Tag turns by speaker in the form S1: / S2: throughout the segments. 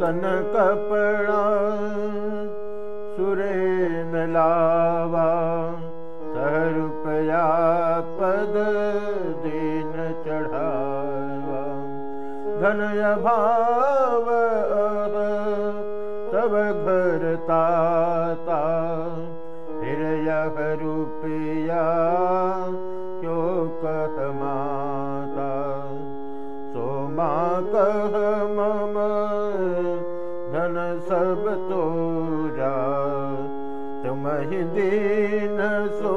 S1: तन कपड़ा सुरेन लावा सह रुपया पद दीन चढ़ावा। धन भाव तब घर ताता फिर यह रुपया क्यों कह माता सो माँ कह मम दीन सो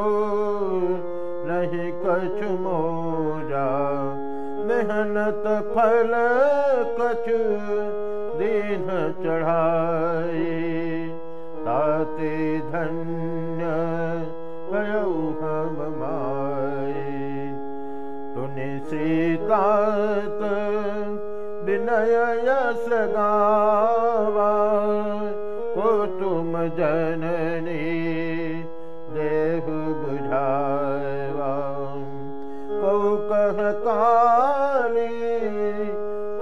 S1: नहीं कछ मोरा। मेहनत फल कछ दीन चढ़ाई। ताते धन्य हम माए तुनि सीतात विनय यस गावा काली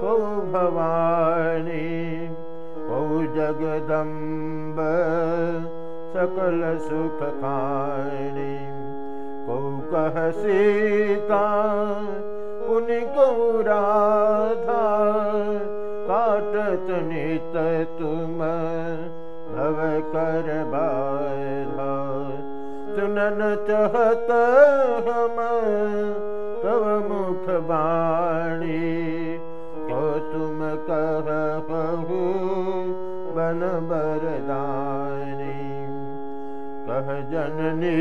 S1: को भवानी को जगदम्ब सकल सुख खाणी को कह सीता पुनि कर सुनन चहत मुख बाणी। को तुम कह बहु कह जननी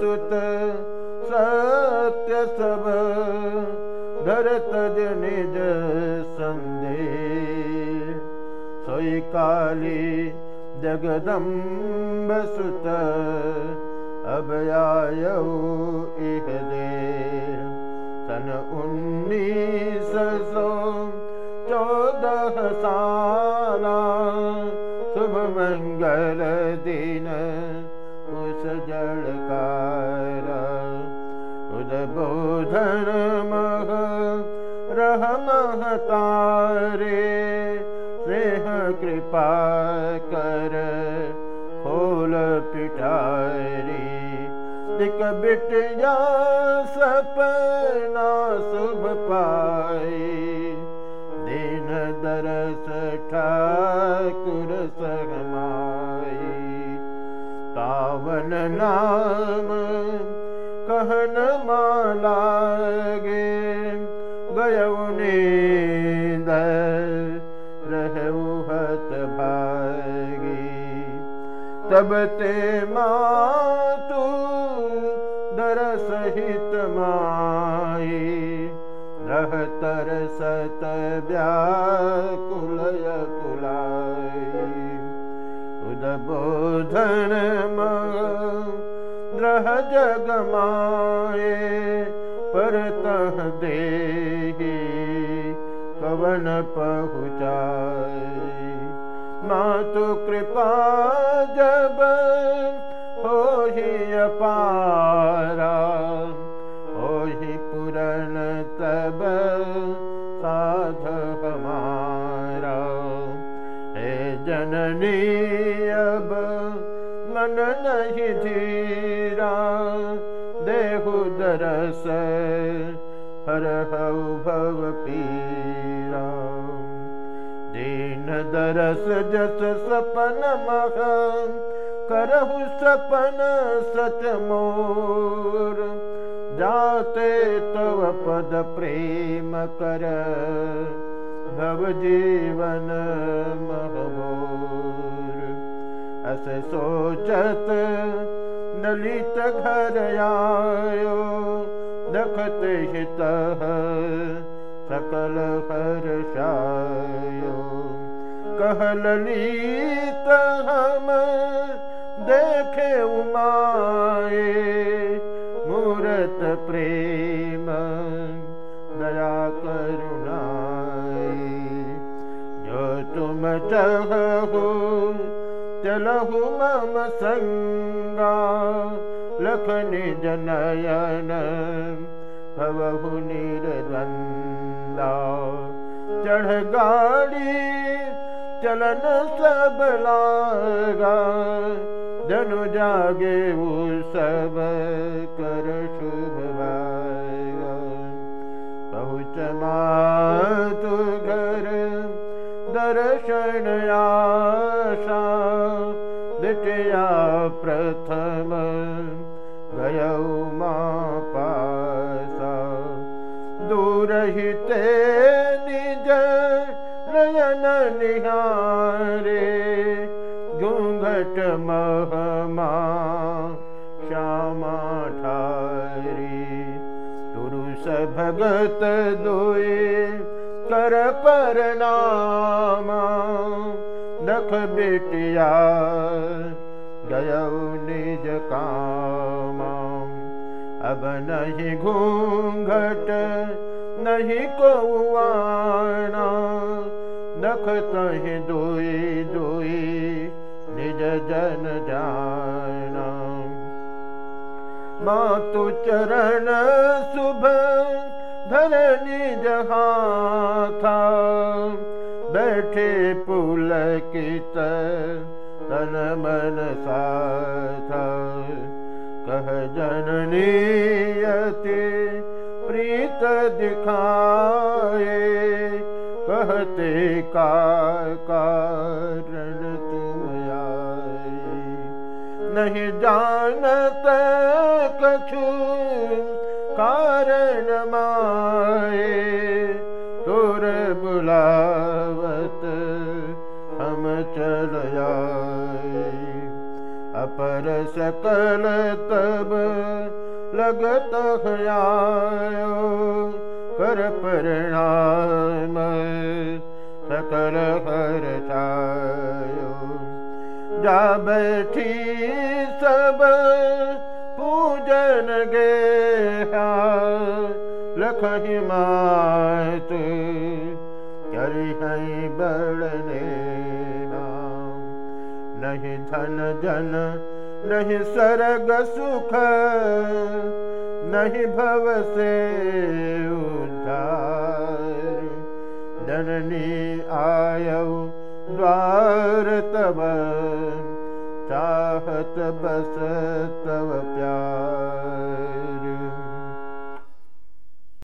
S1: सुत सत्य सब धरत निज संदे सोई काली जगदम्ब सुत अब दे उन्नीस सौ चौदह साला शुभ मंगल दिन उस जड़कार उदबोधन मह रह महतारे स्नेह कृपा बिटिया सपना शुभ पाई। दीन दरस ठाकुर सहमाई तावन नाम कहन मालागे गयौनी रहत भागी। तब ते मातु दर सहित माई रह तर सत व्याकुलय कुलाई उदबोधन जग माए परतः देही कवन पहुँचाए मातु कृपा जब ही अपारा मन नहीं धीरा देहु दरस हर भव पीरा। दीन दरस जस सपन मह करहु सपन सच मोर। जाते तव पद प्रेम कर भव जीवन अस सोचत नलित घर आयो दखते हित सकल हर्षायो. कह ललित हम देखे उमाए मूरत प्रेम दया करुणाए. जो तुम चाहो चलहु मम संगा लखनि जनयन भवहु निर्द्वन्द्वा चढ़ गाड़ी चलन सब लागा जनु जागे वो सब कर शुभ पहुँच तु घर दर्शन आशा निहारे घूंघट महमा श्यामा ठारी पुरुष भगत दोए कर पर नामा नख बेटिया गय निज काम। अब नहीं घूंघट नहीं कौआना नख तही दुई दुई निज जन जाना मातु चरण शुभ धर निज हाथा बैठे पुलकित तन मन साथ। कह जननीयते प्रीत दिखाए कहते का कारण नहीं जानत कछु कारण माए। तुर बुलावत हम चल आए अपर सकल तब लगत आयो बैठी सब पूजन गे लख हिमात करी है बड़ने नहीं। धन जन नहीं सरग सुख नहीं भव से उद्धार जननी आय द्वार तब चाहत बस तव प्यार